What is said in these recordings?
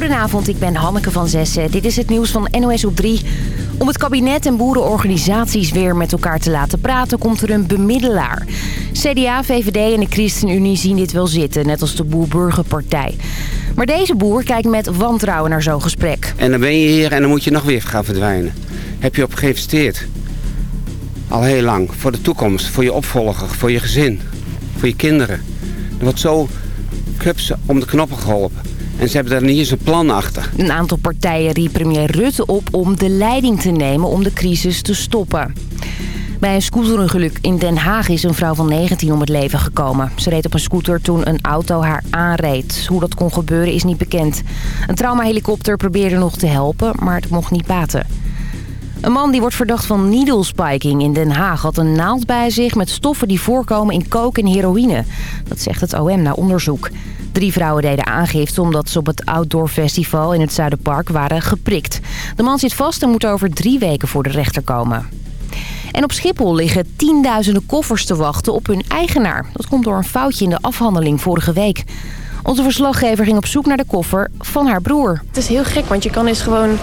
Goedenavond, ik ben Hanneke van Zessen. Dit is het nieuws van NOS op 3. Om het kabinet en boerenorganisaties weer met elkaar te laten praten... komt er een bemiddelaar. CDA, VVD en de ChristenUnie zien dit wel zitten, net als de Boer-Burgerpartij. Maar deze boer kijkt met wantrouwen naar zo'n gesprek. En dan ben je hier en dan moet je nog weer gaan verdwijnen. Heb je op geïnvesteerd? Al heel lang. Voor de toekomst, voor je opvolger, voor je gezin, voor je kinderen. Er wordt zo kups om de knoppen geholpen. En ze hebben daar niet eens een plan achter. Een aantal partijen riep premier Rutte op om de leiding te nemen om de crisis te stoppen. Bij een scooterongeluk in Den Haag is een vrouw van 19 om het leven gekomen. Ze reed op een scooter toen een auto haar aanreed. Hoe dat kon gebeuren is niet bekend. Een traumahelikopter probeerde nog te helpen, maar het mocht niet baten. Een man die wordt verdacht van needle spiking in Den Haag had een naald bij zich met stoffen die voorkomen in coke en heroïne. Dat zegt het OM na onderzoek. Drie vrouwen deden aangifte omdat ze op het Outdoor Festival in het Zuiderpark waren geprikt. De man zit vast en moet over drie weken voor de rechter komen. En op Schiphol liggen tienduizenden koffers te wachten op hun eigenaar. Dat komt door een foutje in de afhandeling vorige week. Onze verslaggever ging op zoek naar de koffer van haar broer. Het is heel gek, want je kan eens gewoon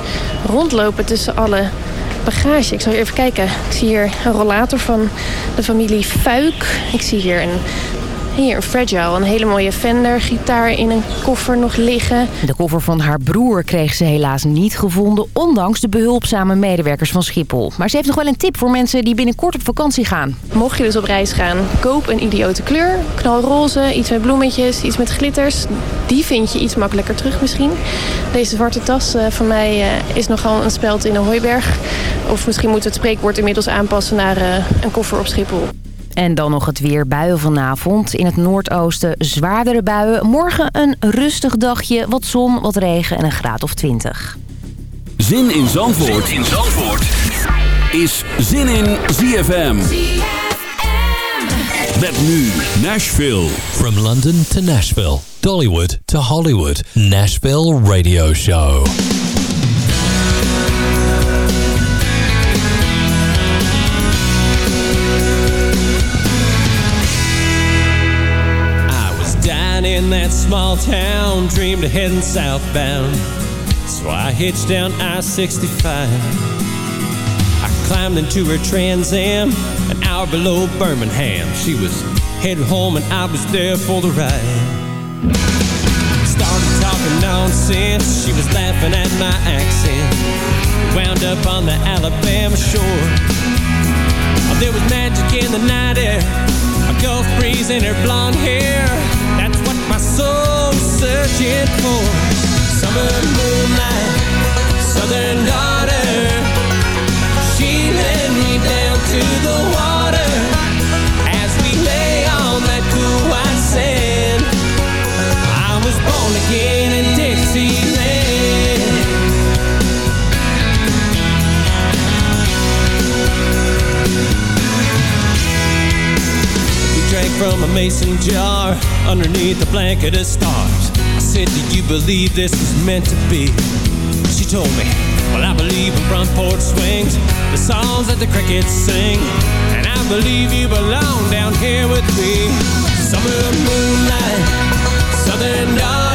rondlopen tussen alle bagage. Ik zal even kijken. Ik zie hier een rollator van de familie Fuik. Ik zie hier een hier, Fragile, een hele mooie Fender gitaar in een koffer nog liggen. De koffer van haar broer kreeg ze helaas niet gevonden... ondanks de behulpzame medewerkers van Schiphol. Maar ze heeft nog wel een tip voor mensen die binnenkort op vakantie gaan. Mocht je dus op reis gaan, koop een idiote kleur. Knalroze, iets met bloemetjes, iets met glitters. Die vind je iets makkelijker terug misschien. Deze zwarte tas uh, van mij uh, is nogal een speld in een hooiberg. Of misschien moeten we het spreekwoord inmiddels aanpassen naar uh, een koffer op Schiphol. En dan nog het weer buien vanavond. In het noordoosten zwaardere buien. Morgen een rustig dagje, wat zon, wat regen en een graad of 20. Zin in Zandvoort, zin in Zandvoort. is Zin in ZFM. Met nu Nashville. From London to Nashville. Dollywood to Hollywood. Nashville Radio Show. Small town, dreamed of heading southbound. So I hitched down I-65. I climbed into her Trans Am, an hour below Birmingham. She was headed home and I was there for the ride. Started talking nonsense, she was laughing at my accent. Wound up on the Alabama shore. There was magic in the night air, a Gulf breeze in her blonde hair soul searching for summer moonlight, southern daughter. From a mason jar underneath a blanket of stars. I said, do you believe this was meant to be? She told me, well, I believe in front porch swings, the songs that the crickets sing, and I believe you belong down here with me. Summer moonlight, southern daughter,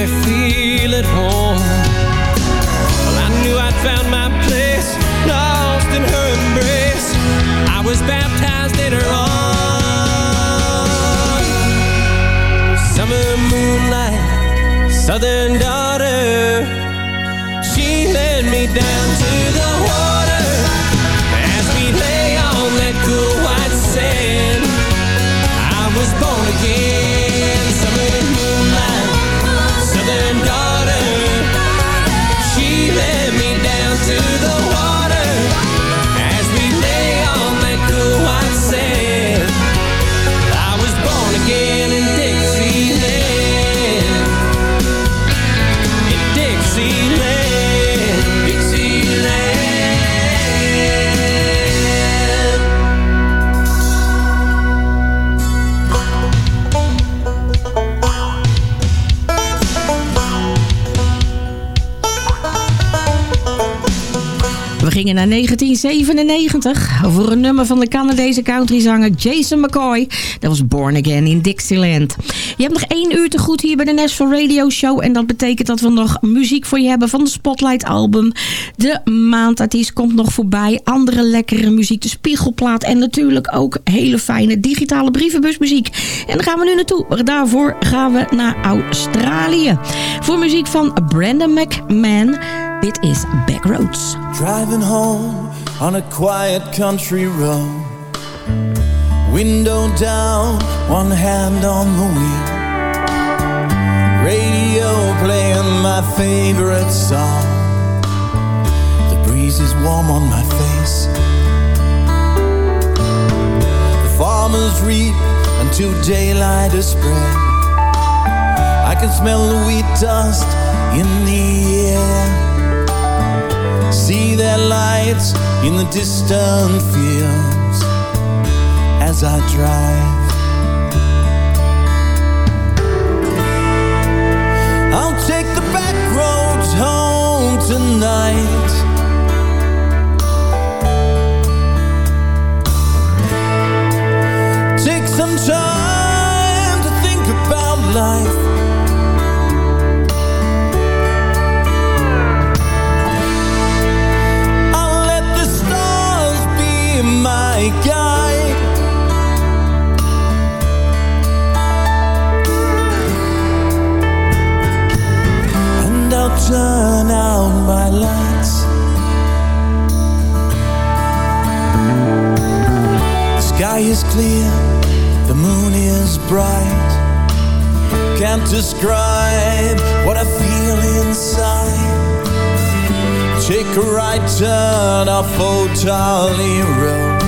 me feel at home. Well, I knew I'd found my place Lost in her embrace. I was baptized in her arms. Summer moonlight Southern daughter. She led me down gingen naar 1997 voor een nummer van de Canadese countryzanger Jason McCoy. Dat was Born Again in Dixieland. Je hebt nog één uur te goed hier bij de Nashville Radio Show. En dat betekent dat we nog muziek voor je hebben van de Spotlight album. De maandartiest komt nog voorbij. Andere lekkere muziek, de Spiegelplaat. En natuurlijk ook hele fijne digitale brievenbusmuziek. En daar gaan we nu naartoe. Daarvoor gaan we naar Australië. Voor muziek van Brandon McMahon. Dit is Backroads. Driving home on a quiet country road. Window down, one hand on the wheel. Radio playing my favorite song. The breeze is warm on my face. The farmers reap until daylight is spread. I can smell the wheat dust in the air. See their lights in the distant fields as I drive. I'll take the back roads home tonight. Take some time to think about life. And I'll turn out my lights. The sky is clear, the moon is bright. Can't describe what I feel inside. Take a right turn off Old Charlie Road.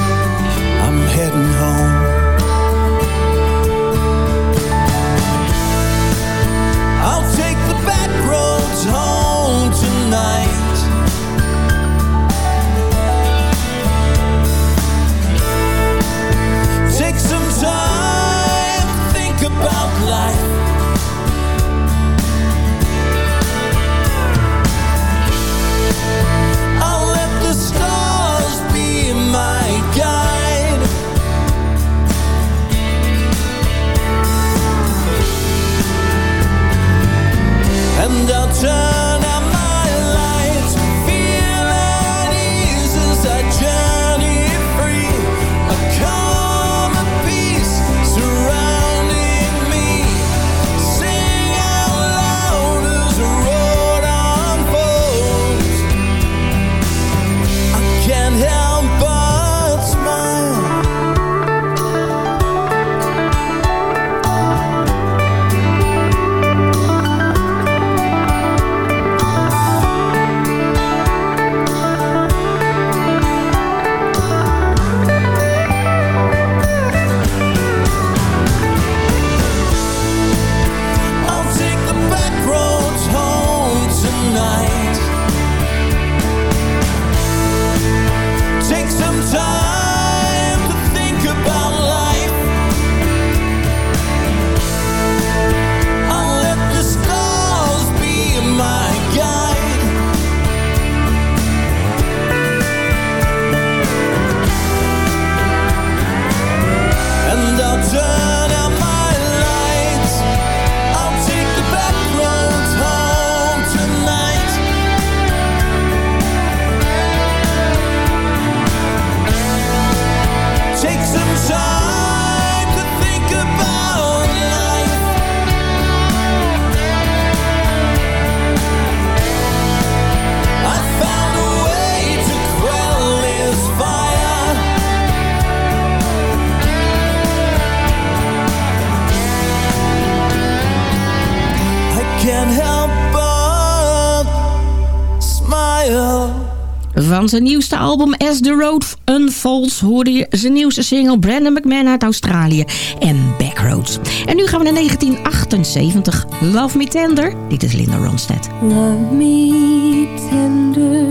Zijn nieuwste album As the Road Unfolds hoorde je zijn nieuwste single Brandon McMahon uit Australië en Backroads. En nu gaan we naar 1978. Love Me Tender. Dit is Linda Ronstadt. Love me tender,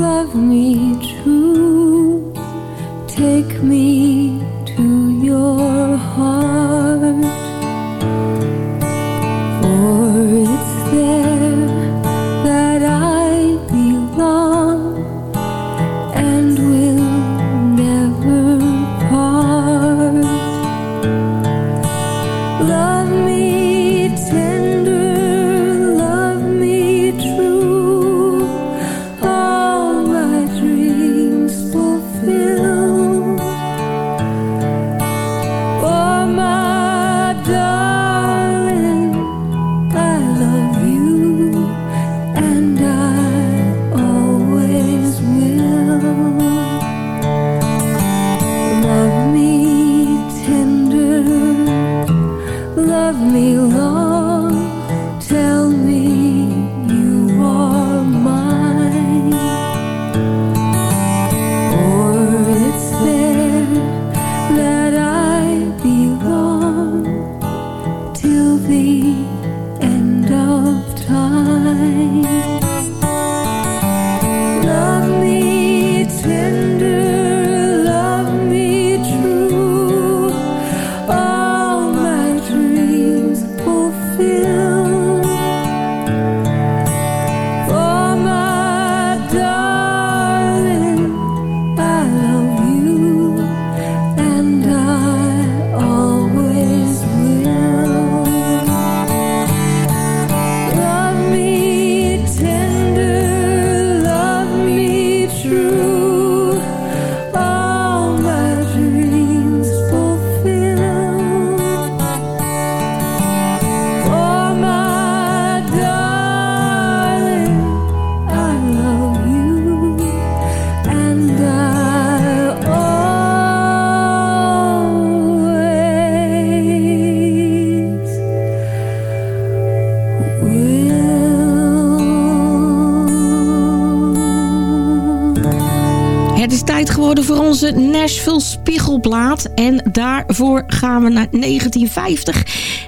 love me true. Take me to your heart. Nashville Spiegelplaat. En daarvoor gaan we naar 1950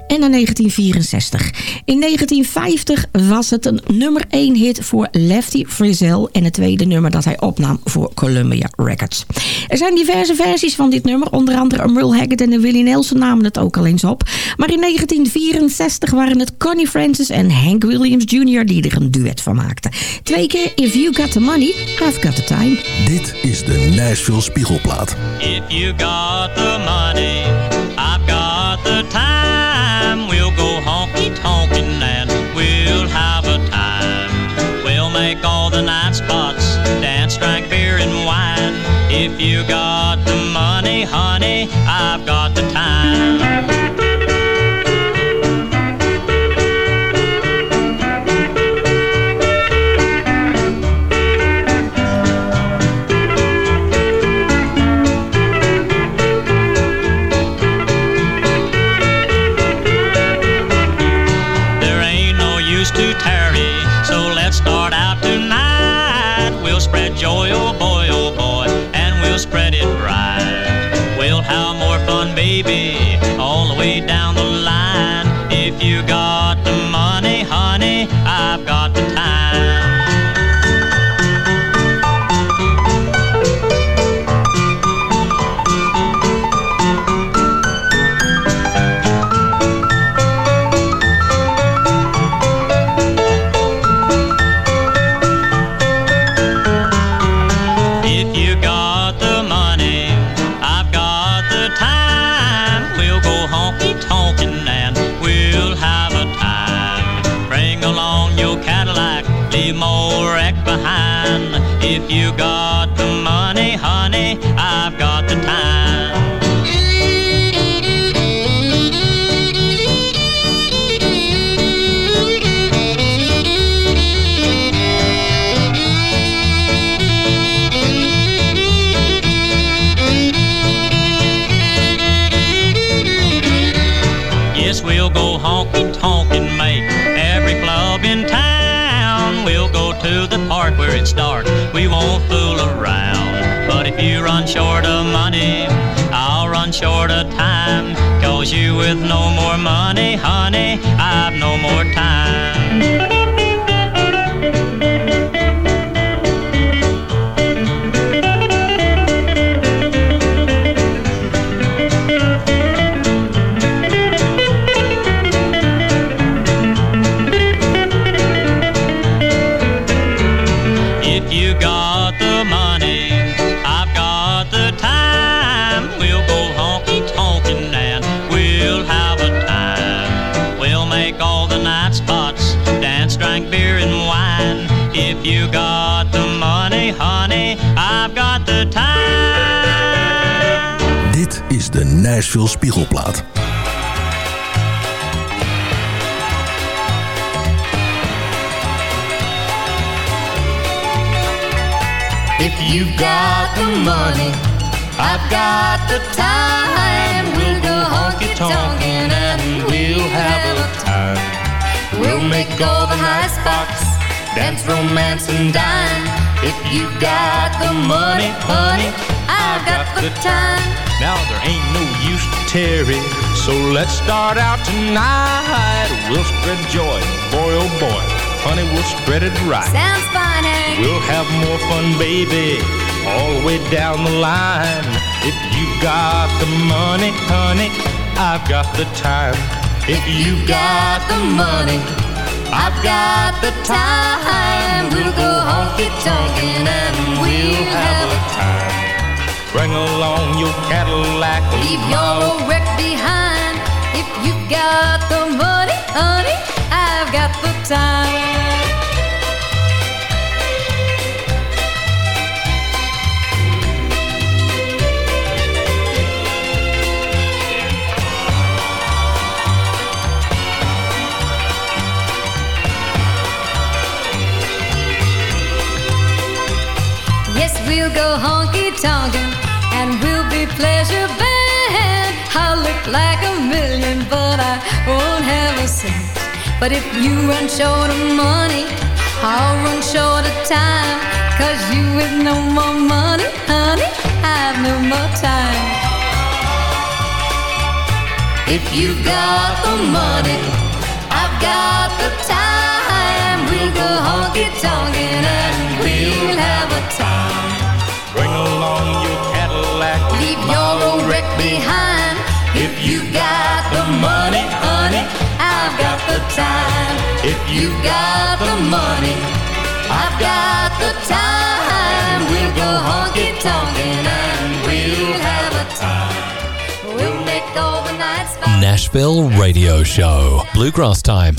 en naar 1964. In 1950 was het een nummer 1 hit voor Lefty Frizzell... en het tweede nummer dat hij opnam voor Columbia Records. Er zijn diverse versies van dit nummer. Onder andere Merle Haggard en Willie Nelson namen het ook al eens op. Maar in 1964 waren het Connie Francis en Hank Williams Jr. die er een duet van maakten. Twee keer If You Got The Money, I've Got The Time. Dit is de Nashville Spiegelplaat. If you got the money, I've got the time. Cause you with no more money, honey, I've no more time. Nashville Spiegelplaat. If you've got the money, I've got the time. We'll go honky tonkin' and we'll have a time. We'll make all the high spots dance, romance, and dine. If you've got the money, honey, I've got the time. Now there ain't no use to tarry, so let's start out tonight. We'll spread joy, boy oh boy, honey, we'll spread it right. Sounds fine, eh? Hank. We'll have more fun, baby, all the way down the line. If you've got the money, honey, I've got the time. If you've got the money, I've got the time. We'll go honky tonkin' and we'll have a time. Bring along your Cadillac. Leave your wreck behind. If you've got the money, honey, I've got the time. Like a million, but I won't have a cent. But if you run short of money, I'll run short of time. Cause you with no more money, honey, I have no more time. If you got the money, I've got the time. We'll go honky tonkin' and we'll have a time. Bring along your Cadillac. Leave your old wreck behind. You got the money, honey, I've got the time. If you got the money, I've got the time. We'll go honky tonkin' and we'll have a time. We'll make all the nights. Nashville Radio Show. Bluegrass time.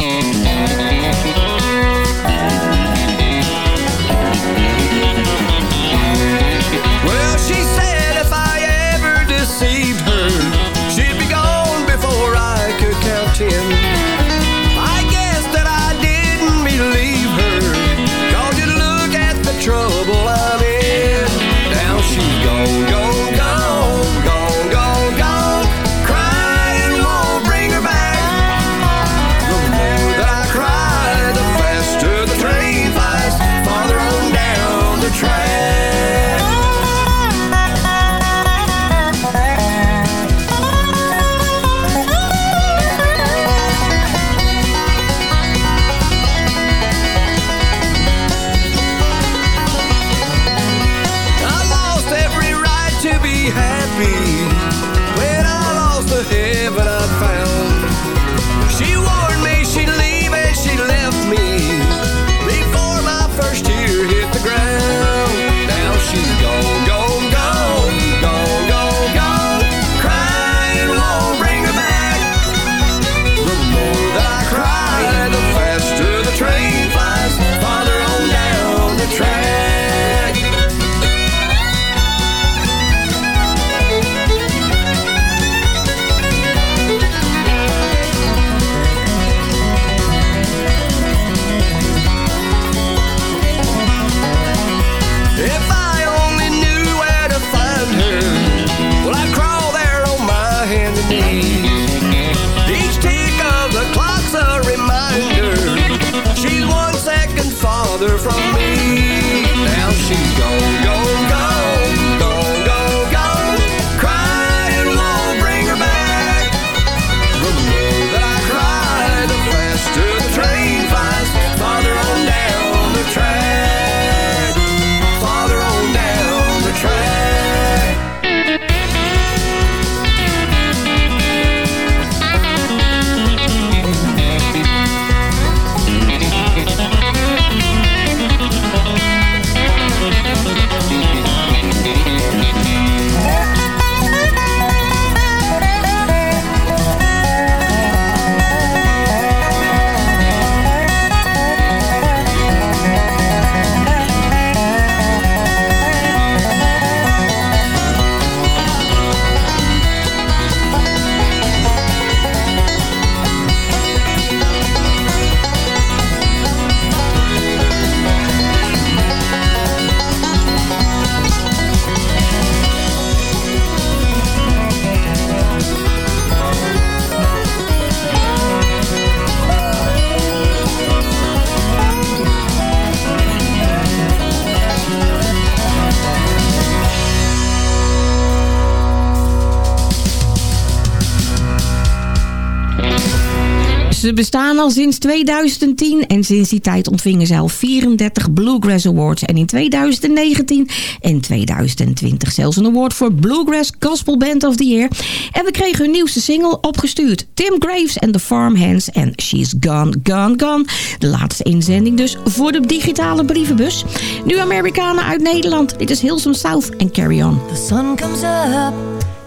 Sinds 2010 en sinds die tijd ontvingen ze al 34 Bluegrass Awards. En in 2019 en 2020 zelfs een award voor Bluegrass Gospel Band of the Year. En we kregen hun nieuwste single opgestuurd. Tim Graves en The Farmhands en She's Gone, Gone, Gone. De laatste inzending dus voor de digitale brievenbus. Nu Amerikanen uit Nederland. Dit is Hillsome South en Carry On. The sun comes up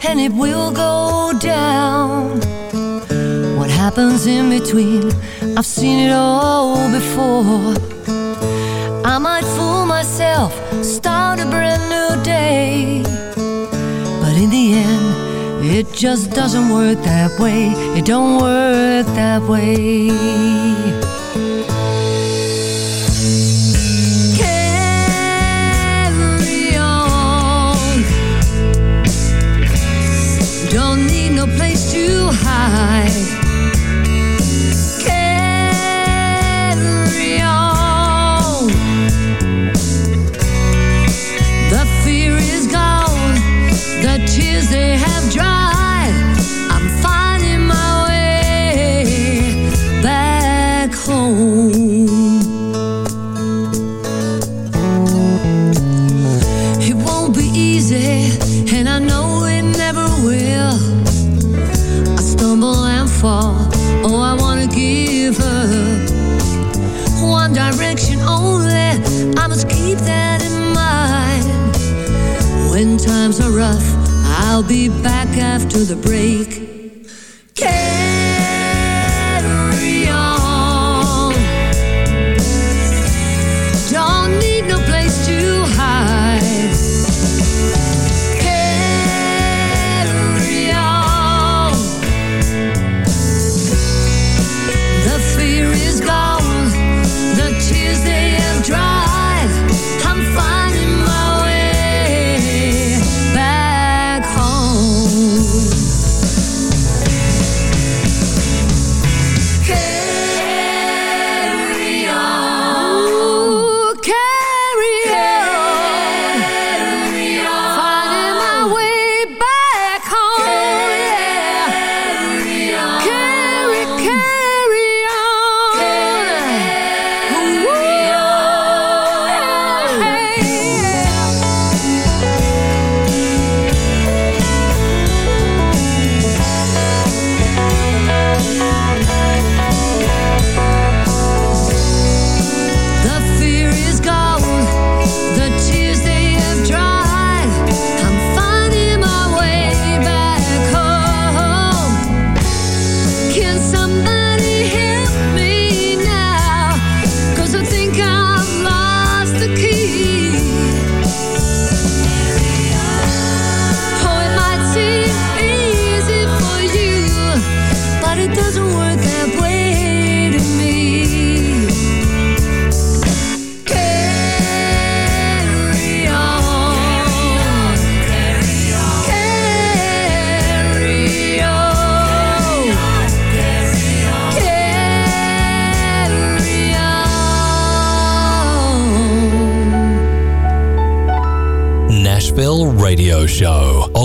and go down. What happens in between? I've seen it all before. I might fool myself, start a brand new day. But in the end, it just doesn't work that way. It don't work that way.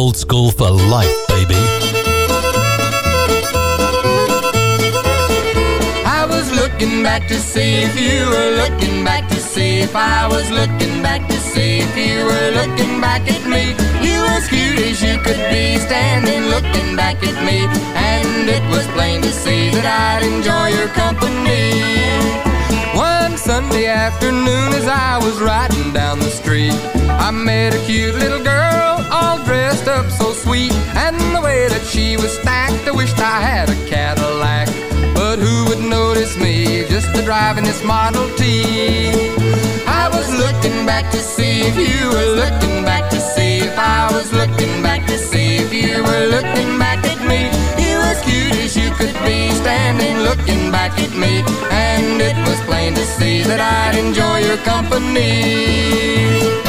Old school for life, baby. I was looking back to see if you were looking back to see if I was looking back to see if you were looking back at me. You as cute as you could be, standing looking back at me. And it was plain to see that I'd enjoy your company. One Sunday afternoon as I was riding down the street, I met a cute little girl, dressed up so sweet. And the way that she was stacked, I wished I had a Cadillac. But who would notice me just a driving this Model T? I was looking back to see if you were looking back to see if I was looking back to see if you were looking back at me. You as cute as you could be, standing looking back at me. And it was plain to see that I'd enjoy your company.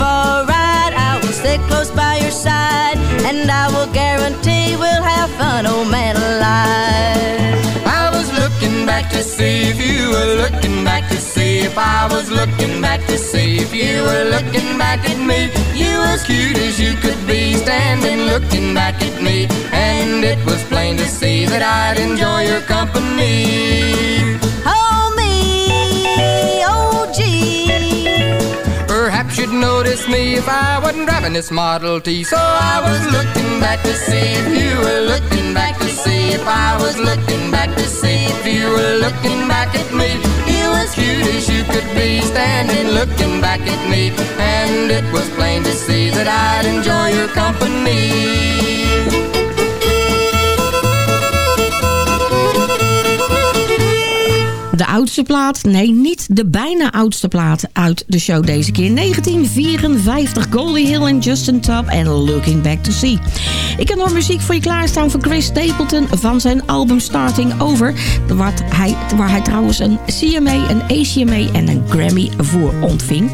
For a ride, I will stay close by your side. And I will guarantee we'll have fun, oh man alive. I was looking back to see if you were looking back to see if I was looking back to see if you were looking back at me. You as cute as you could be, standing looking back at me. And it was plain to see that I'd enjoy your company. Notice me if I wasn't driving this Model T. So I was looking back to see if you were looking back to see if I was looking back to see if you were looking back at me. You as cute as you could be, standing looking back at me. And it was plain to see that I'd enjoy your company. De oudste plaat, nee niet de bijna oudste plaat uit de show deze keer. 1954, Goldie Hill en Justin Top en Looking Back to See. Ik heb nog muziek voor je klaarstaan van Chris Stapleton van zijn album Starting Over. Wat hij, waar hij trouwens een CMA, een ACMA en een Grammy voor ontving.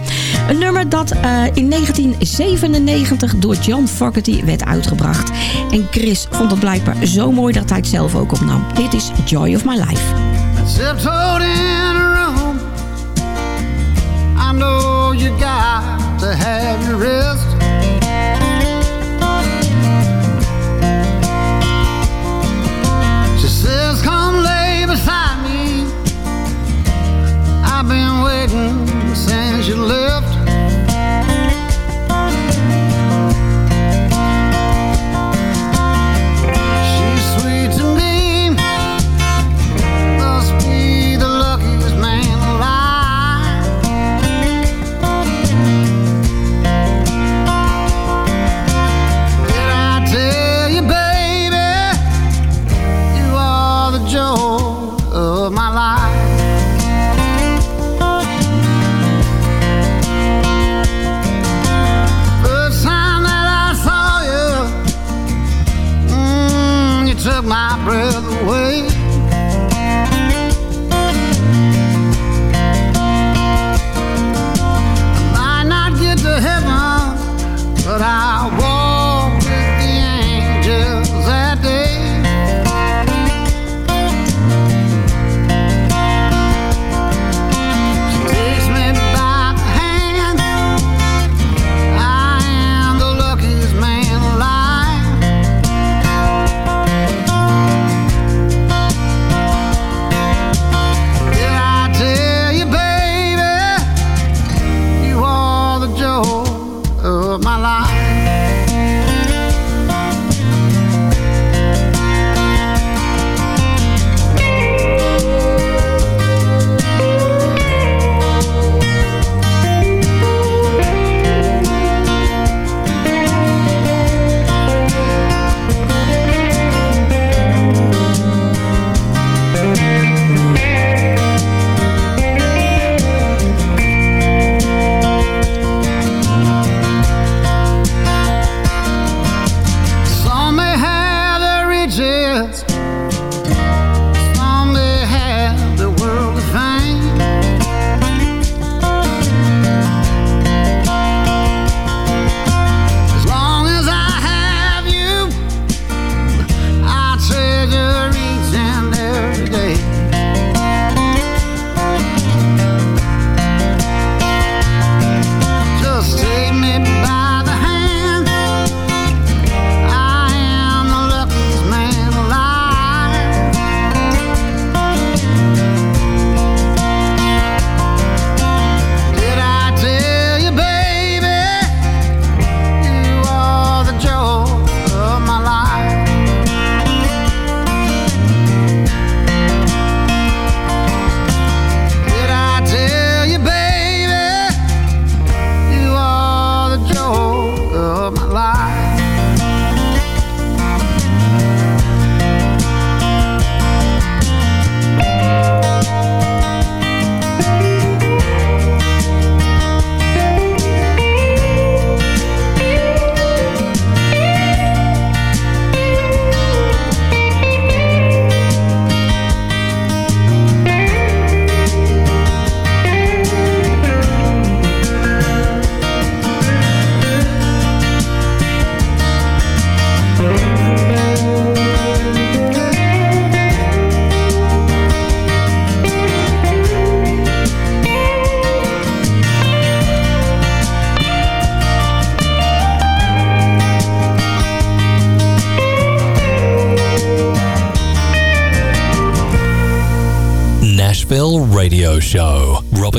Een nummer dat eh, in 1997 door John Fogerty werd uitgebracht. En Chris vond het blijkbaar zo mooi dat hij het zelf ook opnam. Dit is Joy of My Life. except holding a room. I know you got to have your rest. She says, Come lay beside me. I've been waiting since you left.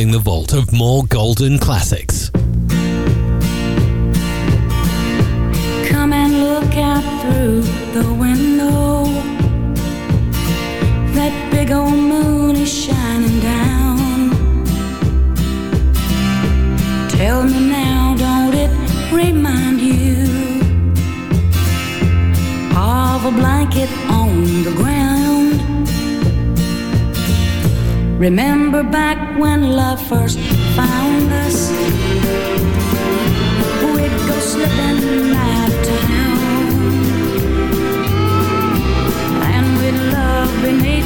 Robbing the vault of more golden classics. Come and look out through the window. That big old moon is shining down. Tell me now, don't it remind you of a blanket on the ground? Remember back when love first found us? We'd go slipping out of town, and we'd love beneath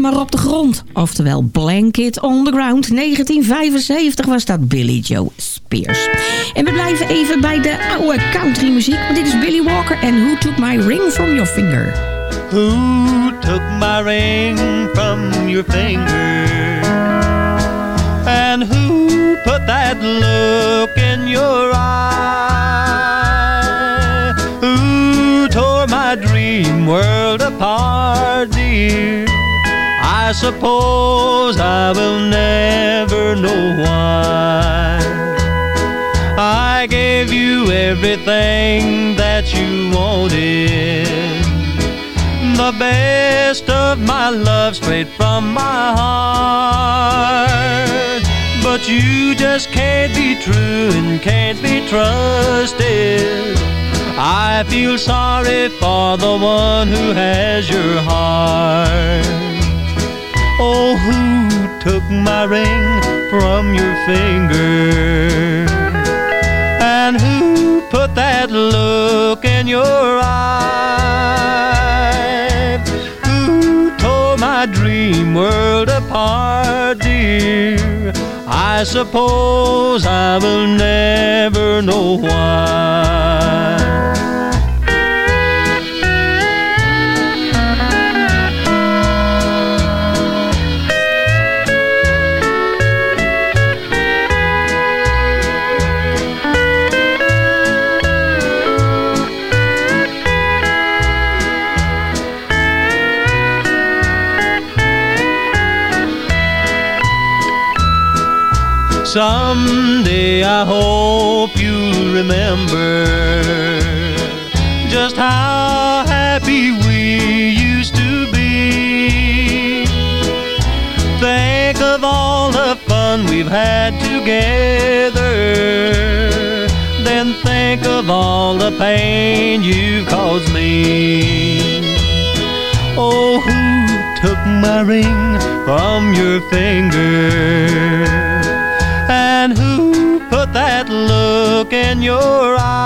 maar op de grond. Oftewel Blanket on the Ground. 1975 was dat Billy Joe Spears. En we blijven even bij de oude country muziek. Want dit is Billy Walker en Who Took My Ring From Your Finger. Who took my ring from your finger? And who put that look in your eye? Who tore my dream world apart, dear? I suppose I will never know why. I gave you everything that you wanted the best of my love straight from my heart. But you just can't be true and can't be trusted. I feel sorry for the one who has your heart. Oh, who took my ring from your finger? And who put that look in your eye? Who tore my dream world apart, dear? I suppose I will never know why. Someday I hope you'll remember just how happy we used to be. Think of all the fun we've had together. Then think of all the pain you've caused me. Oh, who took my ring from your finger? That look in your eye?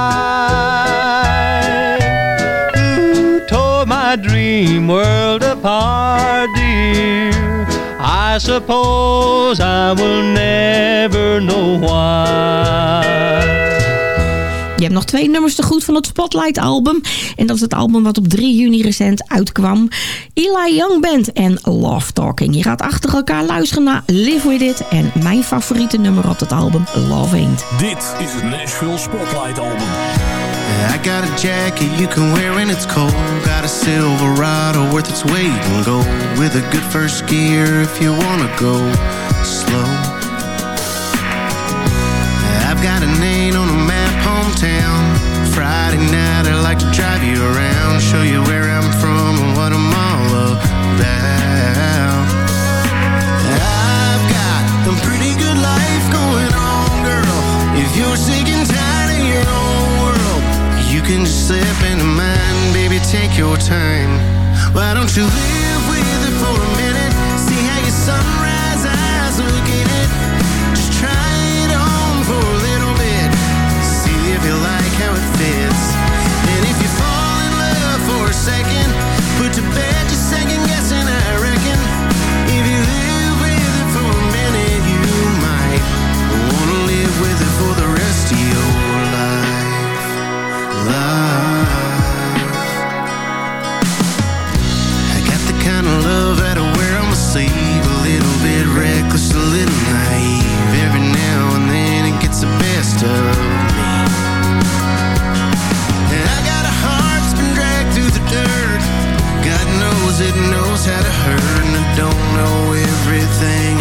Who tore my dream world apart, dear? I suppose I will never know why. Je hebt nog twee nummers te goed van het Spotlight album. En dat is het album wat op 3 juni recent uitkwam. Eli Young Band en Love Talking. Je gaat achter elkaar luisteren naar Live With It. En mijn favoriete nummer op het album, Love Ain't. Dit is het Nashville Spotlight album. I got a jacket you can wear when it's cold. Got a Silverado worth its weight in gold. With a good first gear if you wanna go slow. I've got hometown. Friday night I like to drive you around, show you where I'm from and what I'm all about. I've got a pretty good life going on, girl. If you're sick and tired of your own world, you can just slip into mine, baby. Take your time. Why don't you live it knows how to hurt. And I don't know everything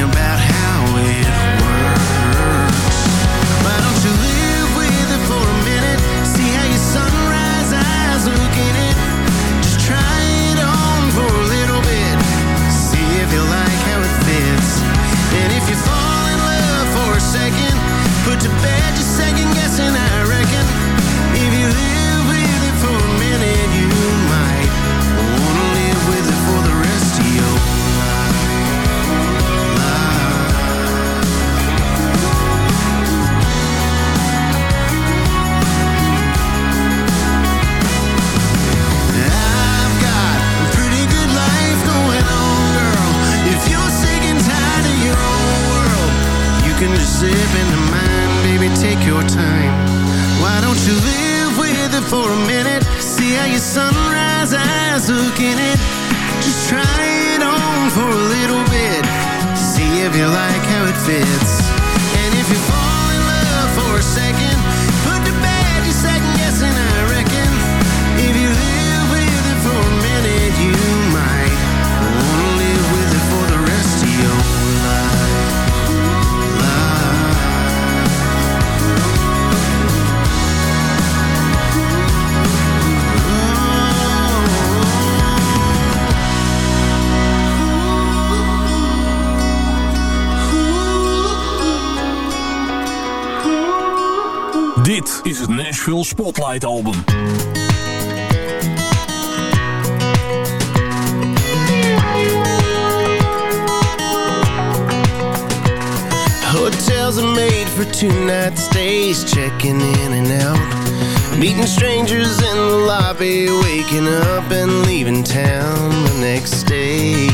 Hotels are made for two night stays, checking in and out. Meeting strangers in the lobby, waking up and leaving town the next day.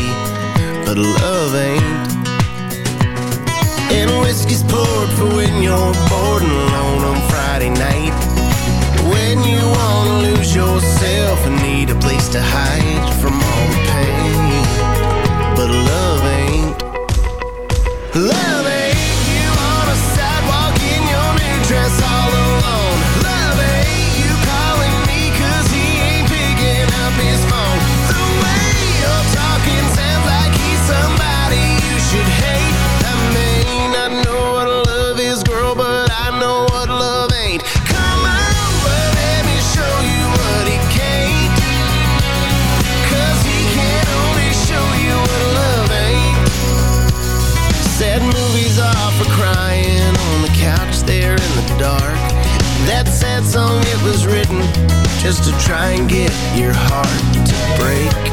But love ain't. And whiskey's poured for when you're bored and alone on Friday night. When you wanna lose yourself and need a place to hide from all the pain. But love ain't. Love just to try and get your heart to break.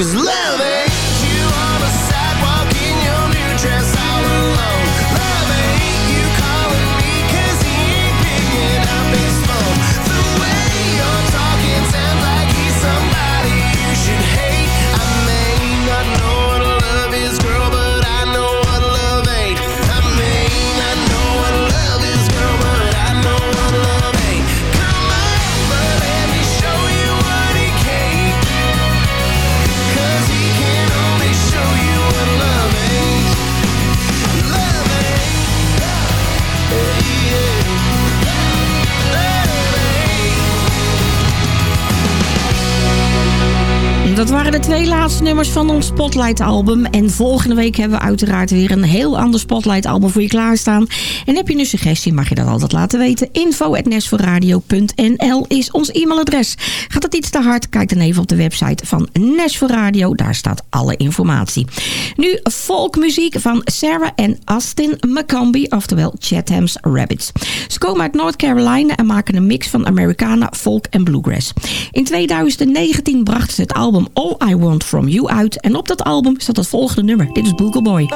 Cause love de twee laatste nummers van ons Spotlight-album. En volgende week hebben we uiteraard weer een heel ander Spotlight-album voor je klaarstaan. En heb je een suggestie, mag je dat altijd laten weten. info.nesforradio.nl is ons e-mailadres. Gaat het iets te hard? Kijk dan even op de website van Nashville Radio. Daar staat alle informatie. Nu folkmuziek van Sarah en Austin McCombie, oftewel Chatham's Rabbits. Ze komen uit North Carolina en maken een mix van Americana, folk en bluegrass. In 2019 brachten ze het album All I Want From You uit. En op dat album staat het volgende nummer. Dit is Boogle Boy.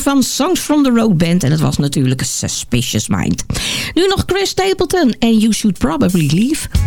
van Songs from the Road Band. En het was natuurlijk Suspicious Mind. Nu nog Chris Stapleton en You Should Probably Leave.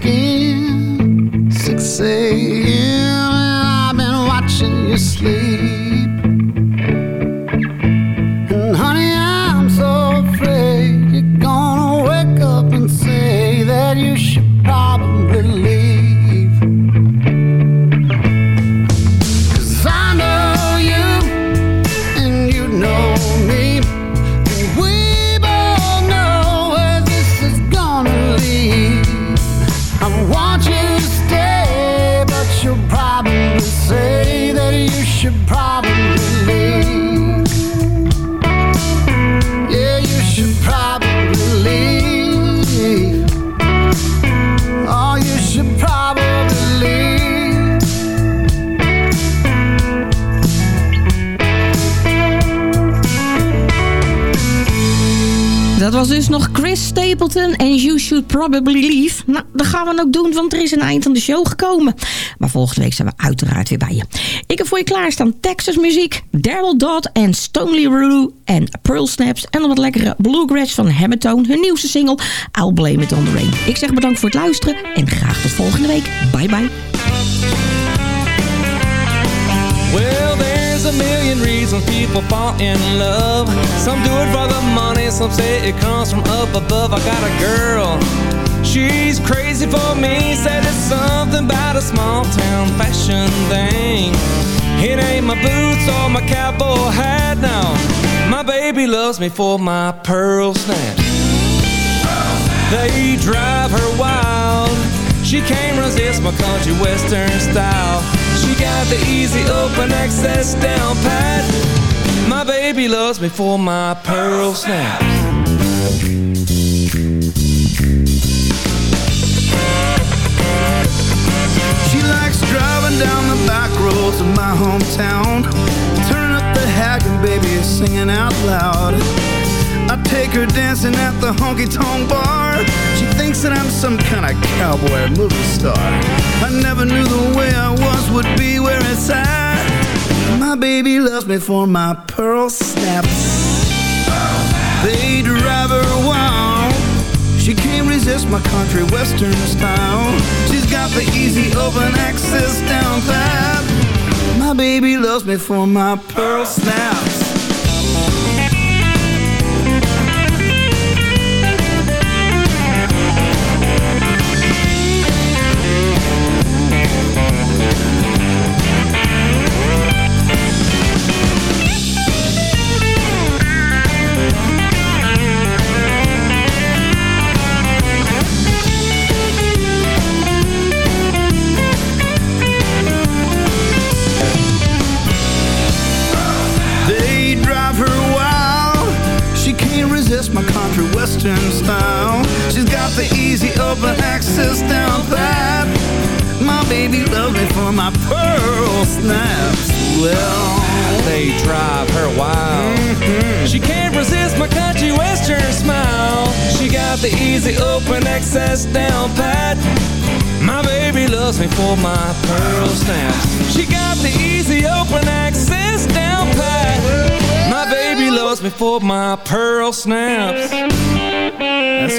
skin. Probably Leave. Nou, dat gaan we ook doen, want er is een eind aan de show gekomen. Maar volgende week zijn we uiteraard weer bij je. Ik heb voor je klaarstaan Texas muziek, Daryl Dodd en Stonely Rulu en Pearl Snaps... en nog wat lekkere bluegrass van Hammertone, hun nieuwste single I'll Blame It On The Rain. Ik zeg bedankt voor het luisteren en graag tot volgende week. Bye bye. There's a million reasons people fall in love. Some do it for the money, some say it comes from up above. I got a girl, she's crazy for me. Said it's something about a small town fashion thing. It ain't my boots or my cowboy hat now. My baby loves me for my pearl snap. They drive her wild. She can't resist my country western style. Got the easy open access down pat. My baby loves me for my pearl snaps. She likes driving down the back roads of my hometown. Turning up the haggard baby, singing out loud. I take her dancing at the honky tonk bar. She thinks that I'm some kind of cowboy movie star. I never knew the way I was would be where it's at. My baby loves me for my pearl snaps. They drive her wild. She can't resist my country western style. She's got the easy open access down pat. My baby loves me for my pearl snaps. Western style. She's got the easy open access down pat. My baby loves me for my pearl snaps. Well, They drive her wild. Mm-hmm. She can't resist my country western smile. She got the easy open access down pat. My baby loves me for my pearl snaps. She got the easy open access down pat. My baby loves me for my pearl snaps. That's